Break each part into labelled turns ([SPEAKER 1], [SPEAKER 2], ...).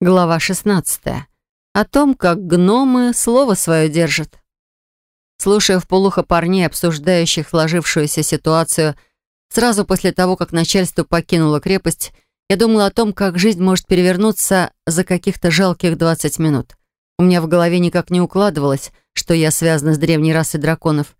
[SPEAKER 1] Глава 16. О том, как гномы слово свое держат. Слушая вполуха парней, обсуждающих сложившуюся ситуацию, сразу после того, как начальство покинуло крепость, я думала о том, как жизнь может перевернуться за каких-то жалких 20 минут. У меня в голове никак не укладывалось, что я связана с древней расой драконов.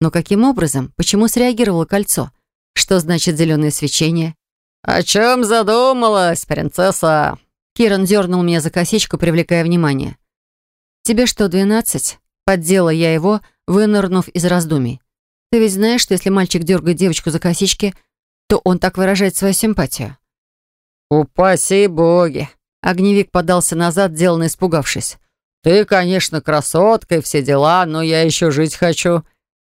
[SPEAKER 1] Но каким образом? Почему среагировало кольцо? Что значит зеленое свечение?
[SPEAKER 2] «О чем задумалась, принцесса?»
[SPEAKER 1] Киран дернул меня за косичку, привлекая внимание. «Тебе что, двенадцать?» Поддела я его, вынырнув из раздумий. «Ты ведь знаешь, что если мальчик дергает девочку за косички, то он так выражает свою симпатию?»
[SPEAKER 2] «Упаси боги!»
[SPEAKER 1] Огневик подался назад, деланно испугавшись.
[SPEAKER 2] «Ты, конечно, красотка и все дела, но я еще жить хочу».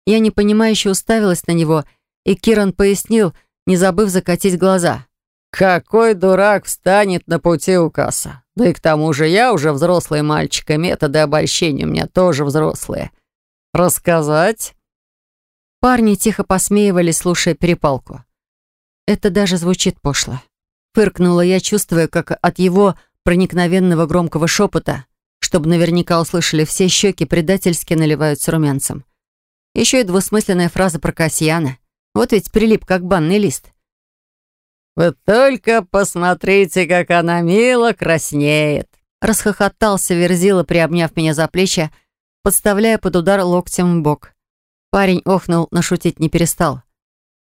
[SPEAKER 1] Я непонимающе уставилась на него, и Киран пояснил, не забыв закатить глаза.
[SPEAKER 2] «Какой дурак встанет на пути у касса? Да и к тому же я уже взрослый мальчик, и методы обольщения у меня тоже взрослые. Рассказать?»
[SPEAKER 1] Парни тихо посмеивались, слушая перепалку. Это даже звучит пошло. Фыркнула я, чувствуя, как от его проникновенного громкого шепота, чтобы наверняка услышали все щеки, предательски наливаются румянцем. Еще и двусмысленная фраза про Касьяна. Вот ведь прилип, как банный лист.
[SPEAKER 2] «Вы только посмотрите, как она мило краснеет!»
[SPEAKER 1] Расхохотался Верзила, приобняв меня за плечи, подставляя под удар локтем в бок. Парень охнул, но шутить не перестал.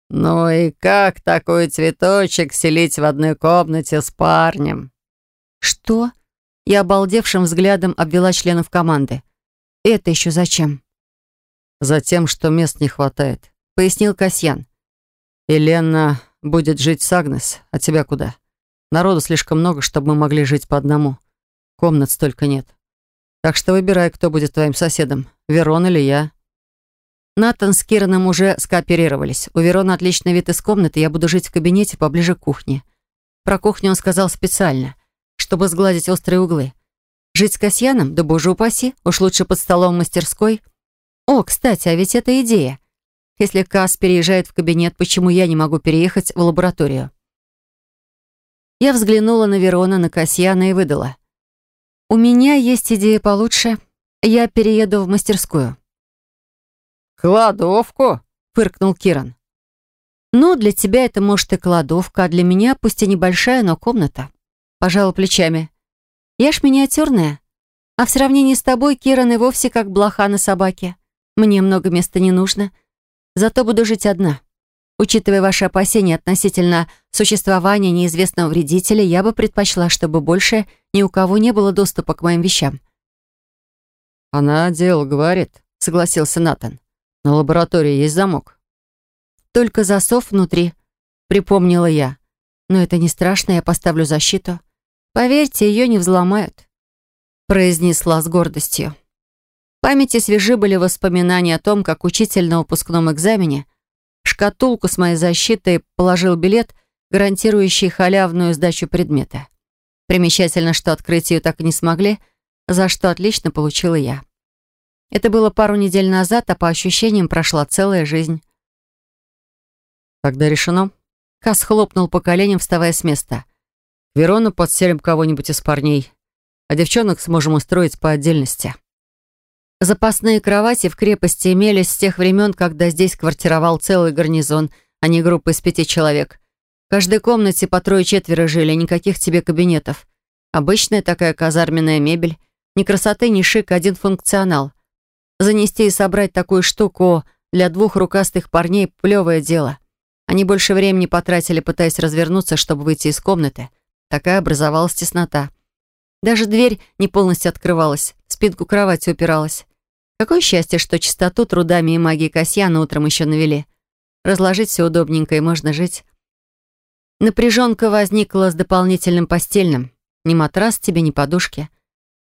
[SPEAKER 2] «Ну и как такой цветочек селить в одной комнате с парнем?»
[SPEAKER 1] «Что?» Я обалдевшим взглядом обвела членов команды. «Это еще зачем?»
[SPEAKER 2] «Затем, что мест не хватает», —
[SPEAKER 1] пояснил Касьян.
[SPEAKER 2] «Елена будет жить с а тебя куда? Народу слишком много, чтобы мы могли жить по одному. Комнат столько нет. Так что выбирай, кто будет твоим соседом, Верон или я».
[SPEAKER 1] Натан с Кираном уже скооперировались. У Верона отличный вид из комнаты, я буду жить в кабинете поближе к кухне. Про кухню он сказал специально, чтобы сгладить острые углы. Жить с Касьяном? Да боже упаси, уж лучше под столом в мастерской. О, кстати, а ведь это идея. Если Кас переезжает в кабинет, почему я не могу переехать в лабораторию? Я взглянула на Верона, на Касьяна и выдала. «У меня есть идея получше. Я перееду в мастерскую».
[SPEAKER 2] «Кладовку?» — фыркнул Киран.
[SPEAKER 1] «Ну, для тебя это, может, и кладовка, а для меня, пусть и небольшая, но комната». Пожала плечами. «Я ж миниатюрная. А в сравнении с тобой, Киран, и вовсе как блоха на собаке. Мне много места не нужно». Зато буду жить одна. Учитывая ваши опасения относительно существования неизвестного вредителя, я бы предпочла, чтобы больше ни у кого не было доступа к моим вещам».
[SPEAKER 2] «Она дело говорит», — согласился Натан. «На лаборатории есть замок».
[SPEAKER 1] «Только засов внутри», — припомнила я. «Но это не страшно, я поставлю защиту. Поверьте, ее не взломают», — произнесла с гордостью памяти свежи были воспоминания о том, как учитель на выпускном экзамене шкатулку с моей защитой положил билет, гарантирующий халявную сдачу предмета. Примечательно, что открыть ее так и не смогли, за что отлично получила я. Это было пару недель назад, а по ощущениям прошла целая жизнь.
[SPEAKER 2] «Тогда решено».
[SPEAKER 1] Кас хлопнул по коленям, вставая с места.
[SPEAKER 2] «Верону подселим кого-нибудь из парней, а девчонок сможем устроить по отдельности».
[SPEAKER 1] Запасные кровати в крепости имелись с тех времен, когда здесь квартировал целый гарнизон, а не группа из пяти человек. В каждой комнате по трое-четверо жили, никаких тебе кабинетов. Обычная такая казарменная мебель. Ни красоты, ни шик, один функционал. Занести и собрать такую штуку для двух рукастых парней – плевое дело. Они больше времени потратили, пытаясь развернуться, чтобы выйти из комнаты. Такая образовалась теснота. Даже дверь не полностью открывалась, спинку кровати упиралась. Какое счастье, что чистоту трудами и магией Касьяна утром еще навели. Разложить все удобненько и можно жить. Напряженка возникла с дополнительным постельным. Ни матрас тебе, ни подушки.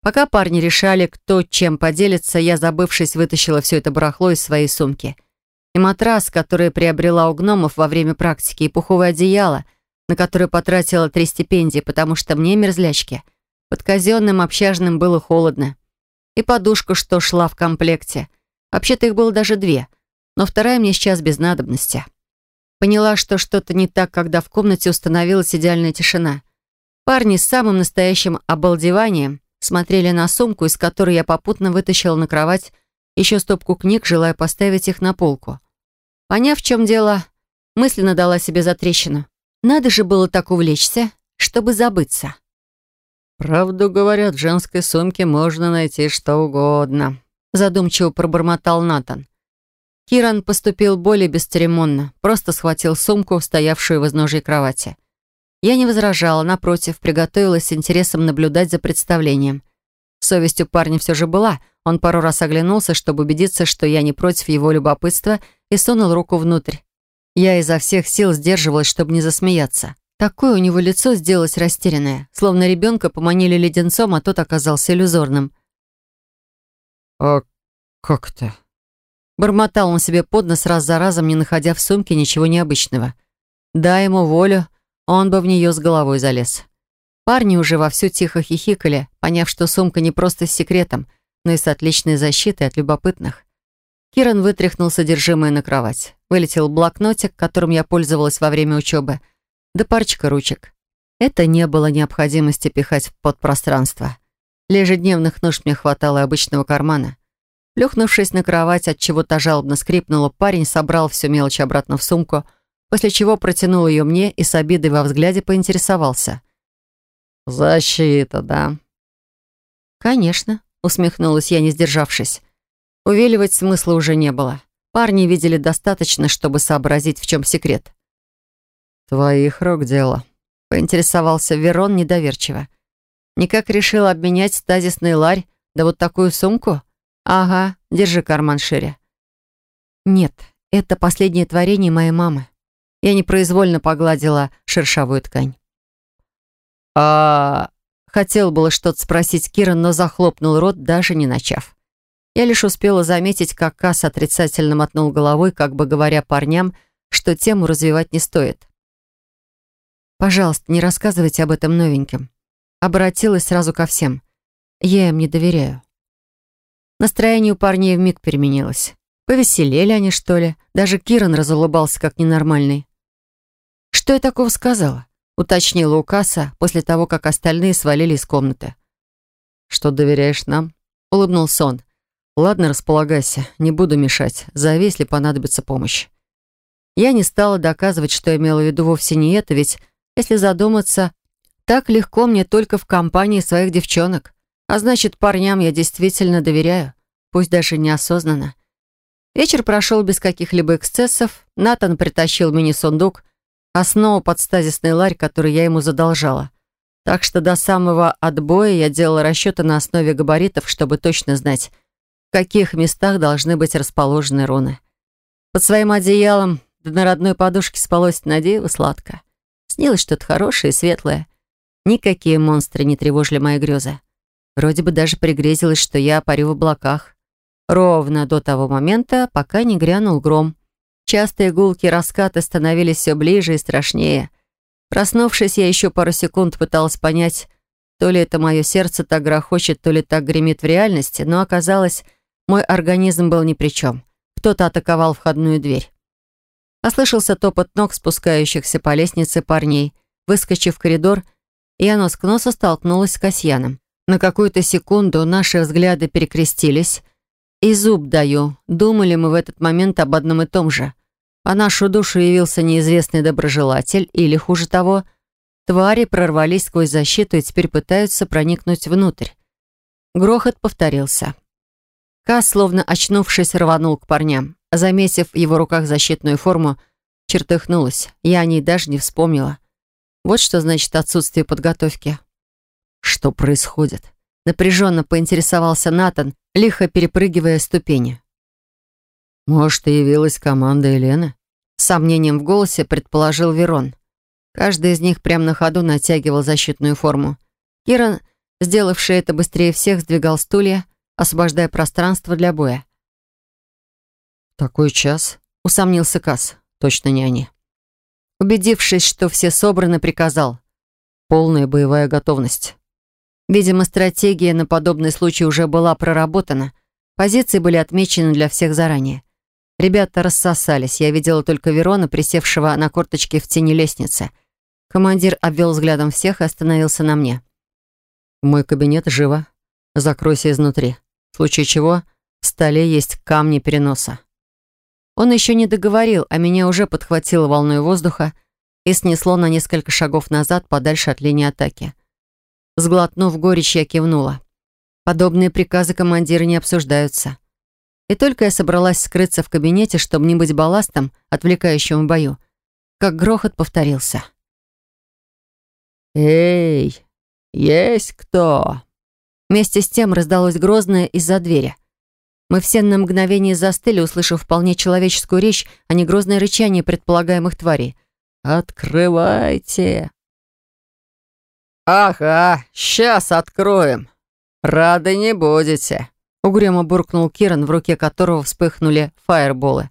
[SPEAKER 1] Пока парни решали, кто чем поделится, я, забывшись, вытащила все это барахло из своей сумки. И матрас, который приобрела у гномов во время практики, и пуховое одеяло, на которое потратила три стипендии, потому что мне, мерзлячки, под казенным общажным было холодно и подушку, что шла в комплекте. Вообще-то их было даже две, но вторая мне сейчас без надобности. Поняла, что что-то не так, когда в комнате установилась идеальная тишина. Парни с самым настоящим обалдеванием смотрели на сумку, из которой я попутно вытащила на кровать еще стопку книг, желая поставить их на полку. Поняв, в чем дело, мысленно дала себе затрещину. Надо же было так увлечься, чтобы забыться.
[SPEAKER 2] «Правду говорят, в женской сумке можно найти что угодно»,
[SPEAKER 1] задумчиво пробормотал Натан. Киран поступил более бесцеремонно, просто схватил сумку, стоявшую в изножьей кровати. Я не возражала, напротив, приготовилась с интересом наблюдать за представлением. Совесть у парня все же была. Он пару раз оглянулся, чтобы убедиться, что я не против его любопытства, и сунул руку внутрь. Я изо всех сил сдерживалась, чтобы не засмеяться. Такое у него лицо сделалось растерянное, словно ребенка поманили леденцом, а тот оказался иллюзорным.
[SPEAKER 2] «А как это?»
[SPEAKER 1] Бормотал он себе под нос раз за разом, не находя в сумке ничего необычного. Дай ему волю, он бы в нее с головой залез. Парни уже вовсю тихо хихикали, поняв, что сумка не просто с секретом, но и с отличной защитой от любопытных. Киран вытряхнул содержимое на кровать. Вылетел блокнотик, которым я пользовалась во время учебы — да парочка ручек. Это не было необходимости пихать в подпространство. Для ежедневных нужд мне хватало обычного кармана. Плюхнувшись на кровать, от чего-то жалобно скрипнуло, парень собрал всю мелочь обратно в сумку, после чего протянул ее мне и с обидой во взгляде поинтересовался.
[SPEAKER 2] «Защита, да?»
[SPEAKER 1] «Конечно», — усмехнулась я, не сдержавшись. Увеливать смысла уже не было. Парни видели достаточно, чтобы сообразить, в чем секрет.
[SPEAKER 2] «Твоих рук дело», — поинтересовался Верон недоверчиво.
[SPEAKER 1] «Никак решил обменять стазисный ларь, да вот такую сумку? Ага, держи карман шире». «Нет, это последнее творение моей мамы». Я непроизвольно погладила шершавую ткань.
[SPEAKER 2] «А...»
[SPEAKER 1] Хотел было что-то спросить Киран, но захлопнул рот, даже не начав. Я лишь успела заметить, как Касс отрицательно мотнул головой, как бы говоря парням, что тему развивать не стоит. Пожалуйста, не рассказывайте об этом новеньким. Обратилась сразу ко всем. Я им не доверяю. Настроение у парней вмиг переменилось. Повеселели они, что ли? Даже Киран разулыбался, как ненормальный. «Что я такого сказала?» — уточнила у Касса после того, как остальные свалили из комнаты.
[SPEAKER 2] «Что доверяешь нам?» — улыбнулся он. «Ладно, располагайся, не буду мешать. Зови, если понадобится помощь».
[SPEAKER 1] Я не стала доказывать, что имела в виду вовсе не это, ведь если задуматься, так легко мне только в компании своих девчонок. А значит, парням я действительно доверяю, пусть даже неосознанно. Вечер прошел без каких-либо эксцессов. Натан притащил мини-сундук, основу под стазисный ларь, который я ему задолжала. Так что до самого отбоя я делала расчеты на основе габаритов, чтобы точно знать, в каких местах должны быть расположены руны. Под своим одеялом да на родной подушке спалось надеево сладко. Снилось что-то хорошее и светлое. Никакие монстры не тревожили мои грезы. Вроде бы даже пригрезилось, что я парю в облаках. Ровно до того момента, пока не грянул гром. Частые гулки раскаты становились все ближе и страшнее. Проснувшись, я еще пару секунд пыталась понять, то ли это мое сердце так грохочет, то ли так гремит в реальности, но оказалось, мой организм был ни при чем. Кто-то атаковал входную дверь. Послышался топот ног, спускающихся по лестнице парней. Выскочив в коридор, я нос к носу столкнулась с Касьяном. На какую-то секунду наши взгляды перекрестились. И зуб даю, думали мы в этот момент об одном и том же. По нашу душу явился неизвестный доброжелатель, или, хуже того, твари прорвались сквозь защиту и теперь пытаются проникнуть внутрь. Грохот повторился. Кас, словно очнувшись, рванул к парням. Заметив в его руках защитную форму, чертыхнулась. Я о ней даже не вспомнила. Вот что значит отсутствие подготовки. Что происходит? Напряженно поинтересовался Натан, лихо перепрыгивая ступени.
[SPEAKER 2] «Может, и явилась команда Елены?»
[SPEAKER 1] С сомнением в голосе предположил Верон. Каждый из них прямо на ходу натягивал защитную форму. Киран, сделавший это быстрее всех, сдвигал стулья, освобождая пространство для боя.
[SPEAKER 2] «Такой час?» — усомнился Касс. «Точно не они».
[SPEAKER 1] Убедившись, что все собраны, приказал.
[SPEAKER 2] «Полная боевая готовность».
[SPEAKER 1] Видимо, стратегия на подобный случай уже была проработана. Позиции были отмечены для всех заранее. Ребята рассосались. Я видела только Верона, присевшего на корточке в тени лестницы. Командир обвел взглядом всех и остановился на мне.
[SPEAKER 2] «Мой кабинет живо. Закройся изнутри. В случае чего в столе есть камни переноса».
[SPEAKER 1] Он еще не договорил, а меня уже подхватило волной воздуха и снесло на несколько шагов назад, подальше от линии атаки. Сглотнув горечь, я кивнула. Подобные приказы командира не обсуждаются. И только я собралась скрыться в кабинете, чтобы не быть балластом, отвлекающим в бою, как грохот повторился.
[SPEAKER 2] «Эй, есть кто?»
[SPEAKER 1] Вместе с тем раздалось грозное из-за двери. Мы все на мгновение застыли, услышав вполне человеческую речь, а не грозное рычание предполагаемых тварей.
[SPEAKER 2] «Открывайте!» «Ага, сейчас откроем. Рады не будете», — угрюмо буркнул Киран, в руке которого вспыхнули фаерболы.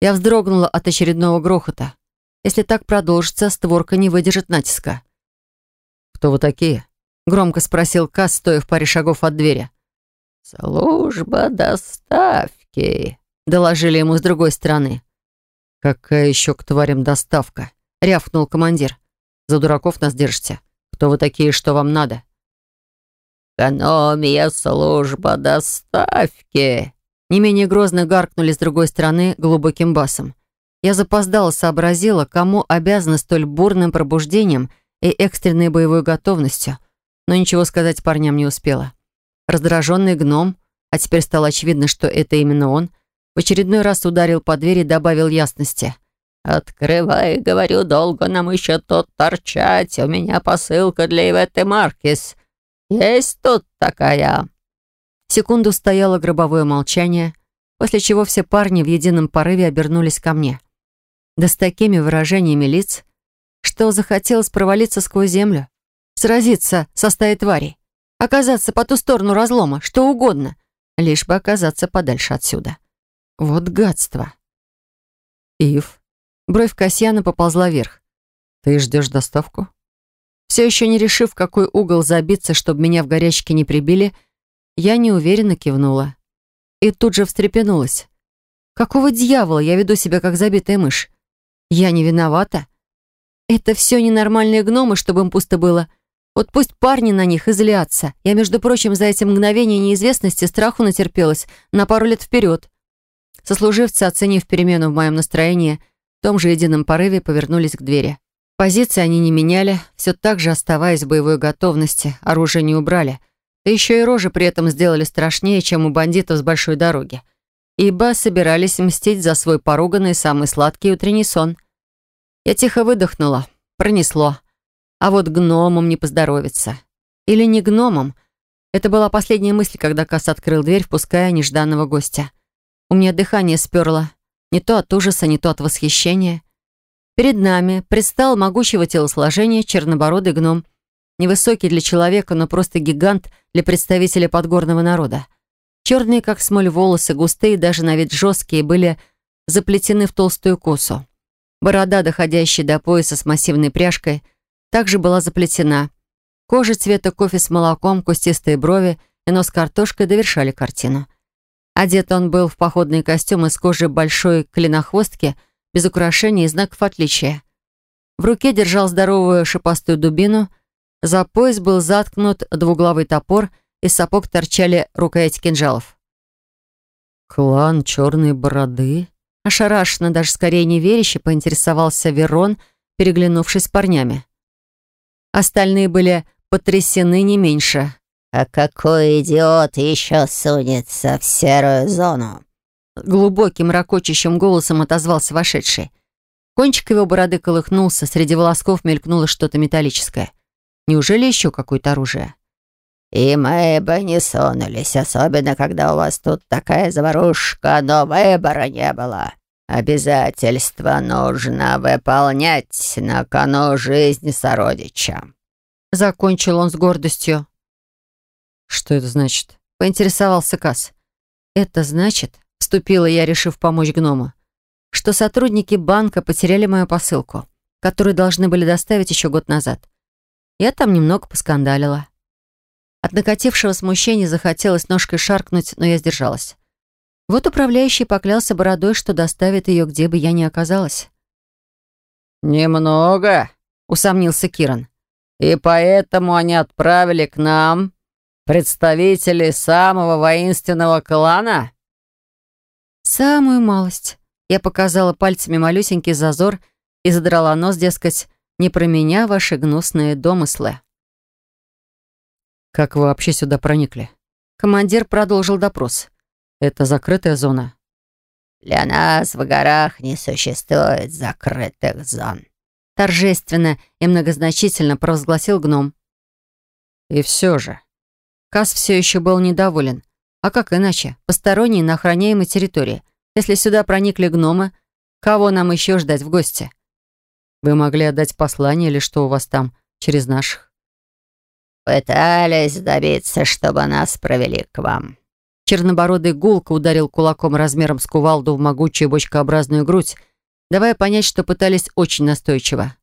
[SPEAKER 1] Я вздрогнула от очередного грохота. Если так продолжится, створка не выдержит натиска.
[SPEAKER 2] «Кто вы такие?» — громко спросил Кас, стоя в паре шагов от двери.
[SPEAKER 3] «Служба доставки», —
[SPEAKER 1] доложили ему с другой стороны.
[SPEAKER 2] «Какая еще к тварям доставка?» — рявкнул командир. «За дураков нас держите. Кто вы такие, что вам надо?»
[SPEAKER 3] «Экономия служба доставки!»
[SPEAKER 1] Не менее грозно гаркнули с другой стороны глубоким басом. Я запоздала, сообразила, кому обязана столь бурным пробуждением и экстренной боевой готовностью, но ничего сказать парням не успела. Раздраженный гном, а теперь стало очевидно, что это именно он, в очередной раз ударил по двери и добавил ясности —
[SPEAKER 3] «Открывай, говорю, долго нам еще тут торчать. У меня посылка для Иветы Маркис. Есть тут такая?»
[SPEAKER 1] Секунду стояло гробовое молчание, после чего все парни в едином порыве обернулись ко мне. Да с такими выражениями лиц, что захотелось провалиться сквозь землю, сразиться со стаей тварей, оказаться по ту сторону разлома, что угодно, лишь бы оказаться подальше отсюда. Вот гадство.
[SPEAKER 2] Ив,
[SPEAKER 1] Бровь Касьяна поползла вверх.
[SPEAKER 2] «Ты ждешь доставку?»
[SPEAKER 1] Все еще не решив, в какой угол забиться, чтобы меня в горячке не прибили, я неуверенно кивнула. И тут же встрепенулась. «Какого дьявола я веду себя, как забитая мышь? Я не виновата. Это все ненормальные гномы, чтобы им пусто было. Вот пусть парни на них излятся. Я, между прочим, за эти мгновения неизвестности страху натерпелась на пару лет вперед». Сослуживцы, оценив перемену в моем настроении, в том же едином порыве повернулись к двери. Позиции они не меняли, все так же оставаясь в боевой готовности, оружие не убрали. Да еще и рожи при этом сделали страшнее, чем у бандитов с большой дороги. Ибо собирались мстить за свой поруганный самый сладкий утренний сон. Я тихо выдохнула. Пронесло. А вот гномам не поздоровится. Или не гномам. Это была последняя мысль, когда Кас открыл дверь, впуская нежданного гостя. У меня дыхание сперло. Не то от ужаса, не то от восхищения. Перед нами предстал могучего телосложения чернобородый гном. Невысокий для человека, но просто гигант для представителя подгорного народа. Черные, как смоль, волосы, густые, даже на вид жесткие, были заплетены в толстую косу. Борода, доходящая до пояса с массивной пряжкой, также была заплетена. Кожа цвета кофе с молоком, кустистые брови и нос картошкой довершали картину. Одет он был в походный костюм из кожи большой клинохвостки, без украшений и знаков отличия. В руке держал здоровую шипастую дубину, за пояс был заткнут двуглавый топор, из сапог торчали рукояти кинжалов.
[SPEAKER 2] «Клан черной бороды?»
[SPEAKER 1] Ошарашенно, даже скорее неверяще, поинтересовался Верон, переглянувшись с парнями. Остальные были потрясены не меньше.
[SPEAKER 3] «А какой идиот еще сунется в серую зону?»
[SPEAKER 1] Глубоким, ракочащим голосом отозвался вошедший. Кончик его бороды колыхнулся, среди волосков мелькнуло что-то металлическое. Неужели еще какое-то оружие?
[SPEAKER 3] «И мы бы не сунулись, особенно когда у вас тут такая заварушка, но выбора не было. Обязательства нужно выполнять, на кону жизнь сородича».
[SPEAKER 1] Закончил он с гордостью.
[SPEAKER 2] «Что это значит?»
[SPEAKER 1] — поинтересовался Касс. «Это значит...» — вступила я, решив помочь гному, что сотрудники банка потеряли мою посылку, которую должны были доставить еще год назад. Я там немного поскандалила. От накатившего смущения захотелось ножкой шаркнуть, но я сдержалась. Вот управляющий поклялся бородой, что доставит ее, где бы я ни оказалась.
[SPEAKER 3] «Немного.
[SPEAKER 1] — усомнился Киран.
[SPEAKER 2] «И поэтому они отправили к нам представителей самого воинственного клана?»
[SPEAKER 1] «Самую малость». Я показала пальцами малюсенький зазор и задрала нос, дескать, не про меня ваши гнусные домыслы.
[SPEAKER 2] «Как вы вообще сюда проникли?»
[SPEAKER 1] Командир продолжил допрос.
[SPEAKER 2] «Это закрытая зона?»
[SPEAKER 3] «Для нас в горах не существует закрытых зон»,
[SPEAKER 1] торжественно и многозначительно провозгласил гном.
[SPEAKER 2] «И все же...»
[SPEAKER 1] Кас все еще был недоволен. А как иначе? Посторонние на охраняемой территории. Если сюда проникли гномы, кого нам еще ждать в гости?
[SPEAKER 2] Вы могли отдать послание или что у вас там, через наших?
[SPEAKER 3] Пытались добиться, чтобы нас провели к вам.
[SPEAKER 1] Чернобородый гулко ударил кулаком размером с кувалду в могучую бочкообразную грудь, давая понять, что пытались очень настойчиво.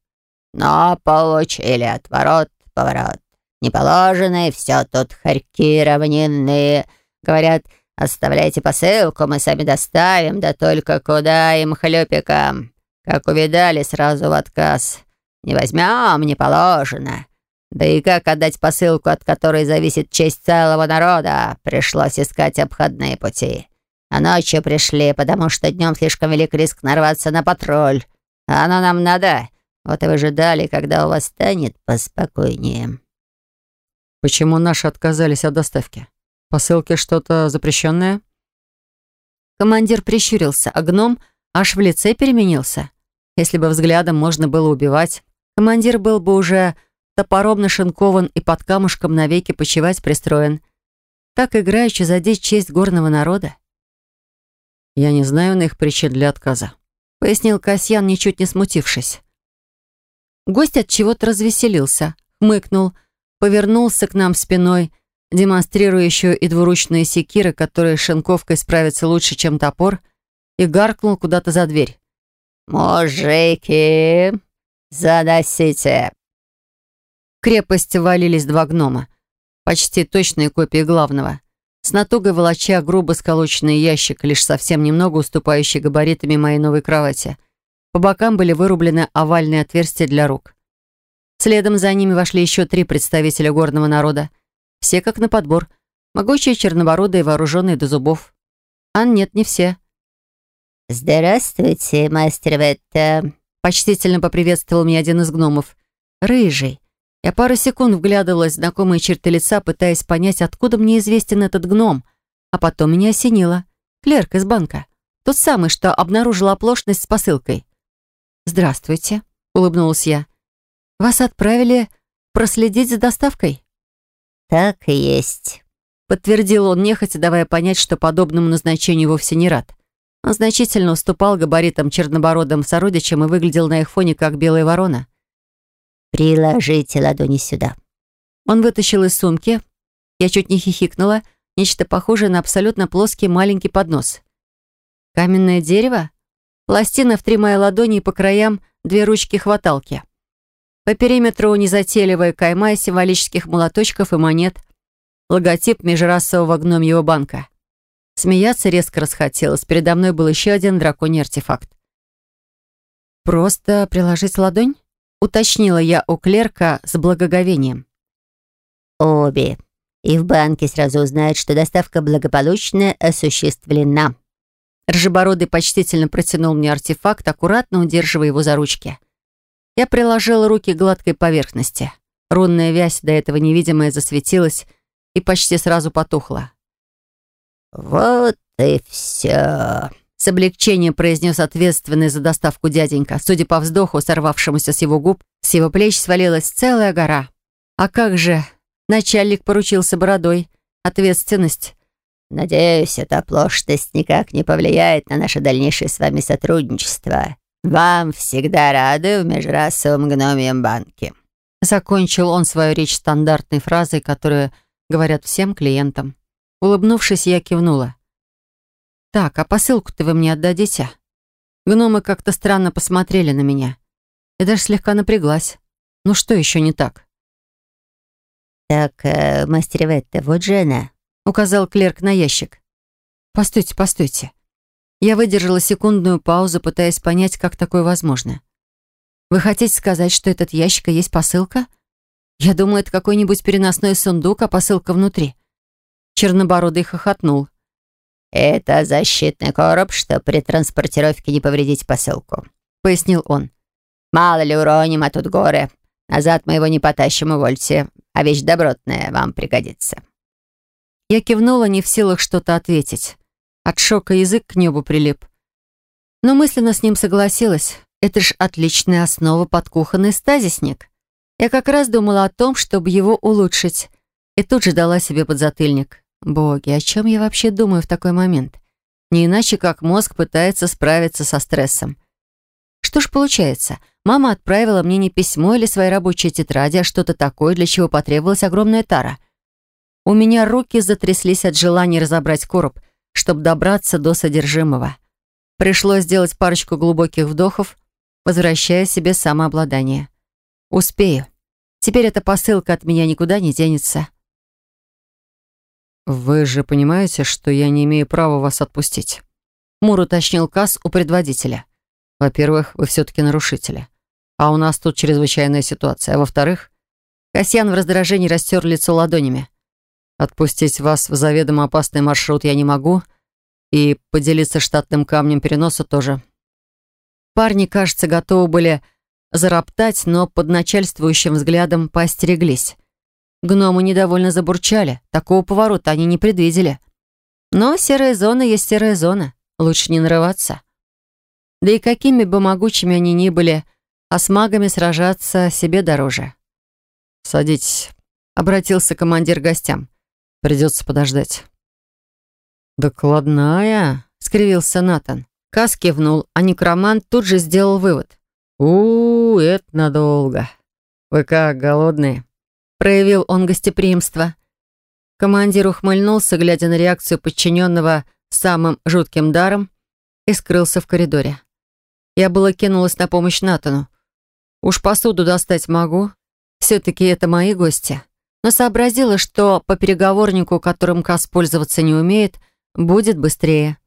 [SPEAKER 3] Но получили отворот, поворот. Неположенные, все тут хорьки равнинные. Говорят, оставляйте посылку, мы сами доставим, да только куда им хлюпикам. Как увидали, сразу в отказ. Не возьмем, не положено. Да и как отдать посылку, от которой зависит честь целого народа? Пришлось искать обходные пути. А ночью пришли, потому что днем слишком велик риск нарваться на патруль. А оно нам надо. Вот и выжидали, когда у вас станет поспокойнее.
[SPEAKER 2] Почему наши отказались от доставки? Посылки что-то запрещенное?
[SPEAKER 1] Командир прищурился, а гном аж в лице переменился. Если бы взглядом можно было убивать, командир был бы уже топором нашинкован и под камушком навеки почивать пристроен. Так играючи задеть честь горного народа.
[SPEAKER 2] «Я не знаю на их причин для отказа», —
[SPEAKER 1] пояснил Касьян, ничуть не смутившись. Гость от чего-то развеселился, хмыкнул, повернулся к нам спиной, демонстрируя еще и двуручные секиры, которые шинковкой справятся лучше, чем топор, и гаркнул куда-то за дверь.
[SPEAKER 3] «Мужики, заносите!»
[SPEAKER 1] Крепость валились два гнома, почти точные копии главного. С натугой волоча грубо сколоченный ящик, лишь совсем немного уступающий габаритами моей новой кровати. По бокам были вырублены овальные отверстия для рук. Следом за ними вошли еще три представителя горного народа. Все как на подбор. Могучие чернобородые, вооруженные до зубов. А нет, не все.
[SPEAKER 3] «Здравствуйте, мастер Ветта», —
[SPEAKER 1] почтительно поприветствовал меня один из гномов. «Рыжий». Я пару секунд вглядывалась в знакомые черты лица, пытаясь понять, откуда мне известен этот гном. А потом меня осенило. Клерк из банка. Тот самый, что обнаружил оплошность с посылкой. «Здравствуйте», — улыбнулась я. «Вас отправили проследить за доставкой?»
[SPEAKER 3] «Так и есть», —
[SPEAKER 1] подтвердил он нехотя, давая понять, что подобному назначению вовсе не рад. Он значительно уступал габаритам чернобородым сородичам и выглядел на их фоне как белая ворона.
[SPEAKER 3] «Приложите ладони сюда».
[SPEAKER 1] Он вытащил из сумки. Я чуть не хихикнула. Нечто похожее на абсолютно плоский маленький поднос. Каменное дерево? Пластина в три моей ладони и по краям две ручки-хваталки. По периметру незатейливая кайма из символических молоточков и монет. Логотип межрасового гномьего банка. Смеяться резко расхотелось. Передо мной был еще один драконий артефакт. «Просто приложить ладонь?» — уточнила я у клерка с благоговением.
[SPEAKER 3] «Обе. И в банке сразу узнают, что доставка благополучно осуществлена».
[SPEAKER 1] Ржебородый почтительно протянул мне артефакт, аккуратно удерживая его за ручки. Я приложила руки к гладкой поверхности. Рунная вязь, до этого невидимая, засветилась и почти сразу потухла.
[SPEAKER 3] «Вот и все», —
[SPEAKER 1] с облегчением произнес ответственный за доставку дяденька. Судя по вздоху, сорвавшемуся с его губ, с его плеч свалилась целая гора. А как же? Начальник поручился бородой. Ответственность.
[SPEAKER 3] «Надеюсь, эта оплошность никак не повлияет на наше дальнейшее с вами сотрудничество. Вам всегда рады в межрасовом гномьем банке».
[SPEAKER 1] Закончил он свою речь стандартной фразой, которую говорят всем клиентам. Улыбнувшись, я кивнула. «Так, а посылку-то вы мне отдадите?» Гномы как-то странно посмотрели на меня. Я даже слегка напряглась. Ну что еще не так?
[SPEAKER 3] «Так, э, мастер Ветта, вот же она», —
[SPEAKER 1] указал клерк на ящик. «Постойте, постойте». Я выдержала секундную паузу, пытаясь понять, как такое возможно. Вы хотите сказать, что этот ящик и есть посылка? Я думаю, это какой-нибудь переносной сундук, а посылка внутри. Чернобородый хохотнул.
[SPEAKER 3] «Это защитный короб, чтобы при транспортировке не повредить посылку», — пояснил он. «Мало ли уроним, а тут горы. Назад мы его не потащим, увольте. А вещь добротная вам пригодится».
[SPEAKER 1] Я кивнула, не в силах что-то ответить. От шока язык к небу прилип. Но мысленно с ним согласилась. Это ж отличная основа под кухонный стазисник. Я как раз думала о том, чтобы его улучшить. И тут же дала себе подзатыльник. Боги, о чем я вообще думаю в такой момент? Не иначе, как мозг пытается справиться со стрессом. Что ж получается, мама отправила мне не письмо или свои рабочие тетради, а что-то такое, для чего потребовалась огромная тара. У меня руки затряслись от желания разобрать короб, чтобы добраться до содержимого. Пришлось сделать парочку глубоких вдохов, возвращая себе самообладание. Успею. Теперь эта посылка от меня никуда не денется.
[SPEAKER 2] «Вы же понимаете, что я не имею права вас отпустить?»
[SPEAKER 1] Мур уточнил Касс у предводителя.
[SPEAKER 2] «Во-первых, вы все-таки нарушители. А у нас тут чрезвычайная ситуация. А во-вторых...»
[SPEAKER 1] Касьян в раздражении растер лицо ладонями.
[SPEAKER 2] «Отпустить вас в заведомо опасный маршрут я не могу, и поделиться штатным камнем переноса тоже».
[SPEAKER 1] Парни, кажется, готовы были зароптать, но под начальствующим взглядом поостереглись. Гномы недовольно забурчали. Такого поворота они не предвидели. Но серая зона есть серая зона. Лучше не нарываться. Да и какими бы могучими они ни были, а с магами сражаться себе дороже.
[SPEAKER 2] «Садитесь», —
[SPEAKER 1] обратился командир к гостям.
[SPEAKER 2] «Придется подождать».
[SPEAKER 1] «Докладная?» — скривился Натан. Кас кивнул, а некромант тут же сделал вывод.
[SPEAKER 2] у, -у это надолго. Вы как, голодные?»
[SPEAKER 1] Проявил он гостеприимство. Командир ухмыльнулся, глядя на реакцию подчиненного самым жутким даром, и скрылся в коридоре. Я было кинулась на помощь Натану. Уж посуду достать могу. Все-таки это мои гости. Но сообразила, что по переговорнику, которым Кас пользоваться не умеет, будет быстрее.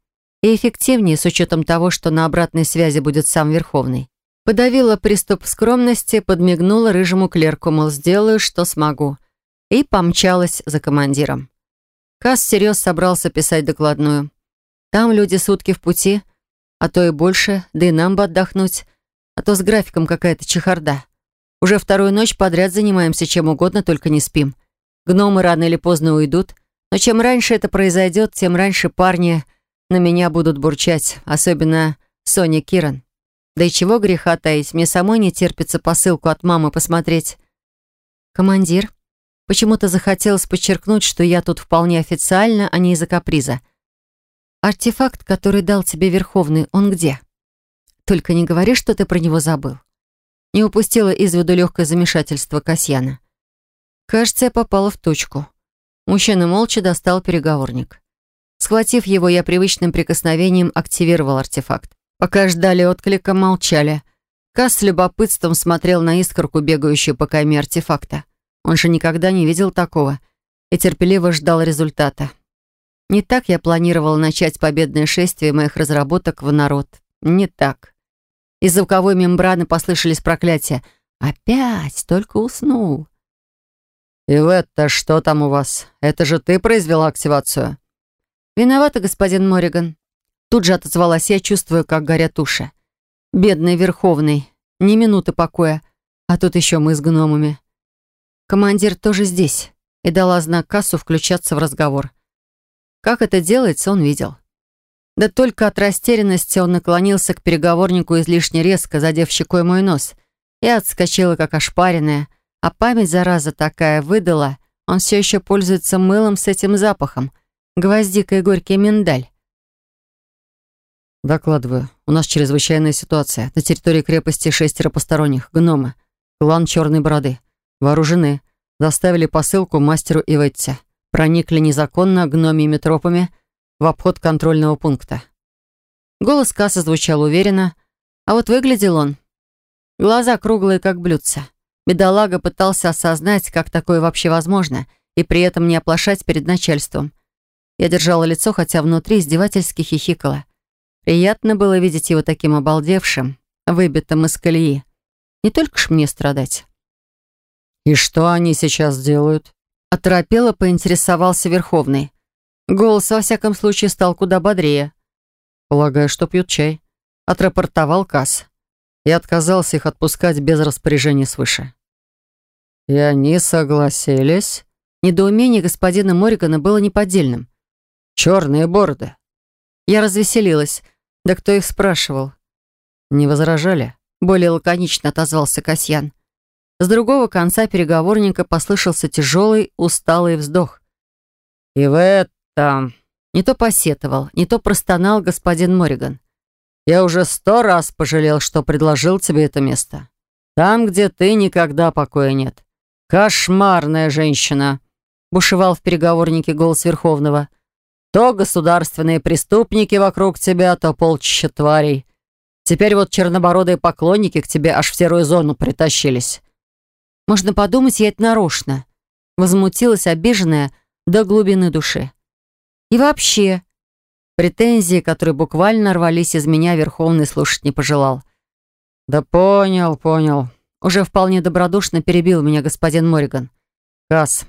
[SPEAKER 1] И эффективнее, с учетом того, что на обратной связи будет сам Верховный. Подавила приступ скромности, подмигнула рыжему клерку, мол, сделаю, что смогу. И помчалась за командиром. Касс всерьез собрался писать докладную. Там люди сутки в пути, а то и больше, да и нам бы отдохнуть. А то с графиком какая-то чехарда. Уже вторую ночь подряд занимаемся чем угодно, только не спим. Гномы рано или поздно уйдут, но чем раньше это произойдет, тем раньше парни на меня будут бурчать, особенно Соня Киран. Да и чего греха таить, мне самой не терпится посылку от мамы посмотреть. Командир, почему-то захотелось подчеркнуть, что я тут вполне официально, а не из-за каприза. Артефакт, который дал тебе Верховный, он где? Только не говори, что ты про него забыл. Не упустила из виду легкое замешательство Касьяна. Кажется, я попала в точку. Мужчина молча достал переговорник. Схватив его, я привычным прикосновением активировал артефакт. Пока ждали отклика, молчали. Кас с любопытством смотрел на искорку, бегающую по кайме артефакта. Он же никогда не видел такого и терпеливо ждал результата. Не так я планировал начать победное шествие моих разработок в народ. Не так. Из звуковой мембраны послышались проклятия. «Опять! Только уснул!»
[SPEAKER 2] «Иветта, что там у вас? Это же ты произвела активацию?»
[SPEAKER 1] «Виновата, господин Мориган. Тут же отозвалась я, чувствую, как горят уши. Бедный Верховный. Ни минуты покоя. А тут еще мы с гномами. Командир тоже здесь. И дала знак кассу включаться в разговор. Как это делается, он видел. Да только от растерянности он наклонился к переговорнику излишне резко, задев щекой мой нос. Я отскочила, как ошпаренная. А память, зараза такая, выдала. Он все еще пользуется мылом с этим запахом. Гвоздика и горький миндаль.
[SPEAKER 2] «Докладываю. У нас чрезвычайная ситуация. На территории крепости шестеро посторонних. Гномы. Клан Черной Бороды. Вооружены. Доставили посылку мастеру Иветте. Проникли незаконно гномьими тропами в обход контрольного пункта».
[SPEAKER 1] Голос Касса звучал уверенно, а вот выглядел он. Глаза круглые, как блюдца. Бедолага пытался осознать, как такое вообще возможно, и при этом не оплошать перед начальством. Я держала лицо, хотя внутри издевательски хихикала. Приятно было видеть его таким обалдевшим, выбитым из колеи. Не только ж мне страдать.
[SPEAKER 2] «И что они сейчас делают?»
[SPEAKER 1] Оторопело поинтересовался Верховный. Голос, во всяком случае, стал куда бодрее.
[SPEAKER 2] «Полагаю, что пьют чай», — отрапортовал Касс. И отказался их отпускать без распоряжения свыше. «И они согласились?»
[SPEAKER 1] Недоумение господина Морригана было неподдельным.
[SPEAKER 2] «Черные бороды».
[SPEAKER 1] Я развеселилась. Да кто их спрашивал?
[SPEAKER 2] «Не возражали?»
[SPEAKER 1] Более лаконично отозвался Касьян. С другого конца переговорника послышался тяжелый, усталый вздох.
[SPEAKER 2] «И в этом...»
[SPEAKER 1] Не то посетовал, не то простонал господин Морриган.
[SPEAKER 2] «Я уже сто раз пожалел, что предложил тебе это место. Там, где ты, никогда покоя нет. Кошмарная женщина!» Бушевал в переговорнике голос Верховного. «То государственные преступники вокруг тебя, то полчища тварей. Теперь вот чернобородые поклонники к тебе аж в серую зону притащились.
[SPEAKER 1] Можно подумать, я это нарочно. Возмутилась обиженная до глубины души. И вообще, претензии, которые буквально рвались из меня, Верховный слушать не пожелал.
[SPEAKER 2] «Да понял, понял».
[SPEAKER 1] Уже вполне добродушно перебил меня господин Мориган.
[SPEAKER 2] «Касс,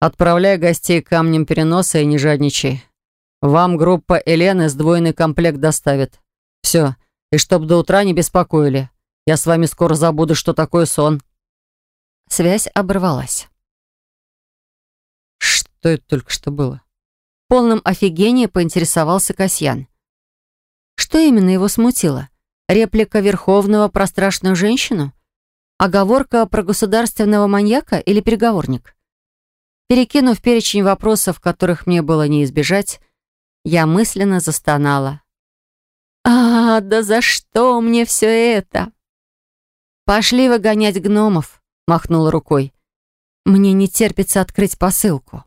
[SPEAKER 2] отправляй гостей камнем переноса и не жадничай. Вам группа Елены сдвоенный комплект доставит. Все, и чтоб до утра не беспокоили. Я с вами скоро забуду, что такое сон».
[SPEAKER 1] Связь оборвалась.
[SPEAKER 2] Что это только что было?
[SPEAKER 1] В полном офигении поинтересовался Касьян. Что именно его смутило? Реплика Верховного про страшную женщину? Оговорка про государственного маньяка или переговорник? Перекинув перечень вопросов, которых мне было не избежать, я мысленно застонала. «А, да за что мне все это?» «Пошли выгонять гномов», махнула рукой. «Мне не терпится открыть посылку».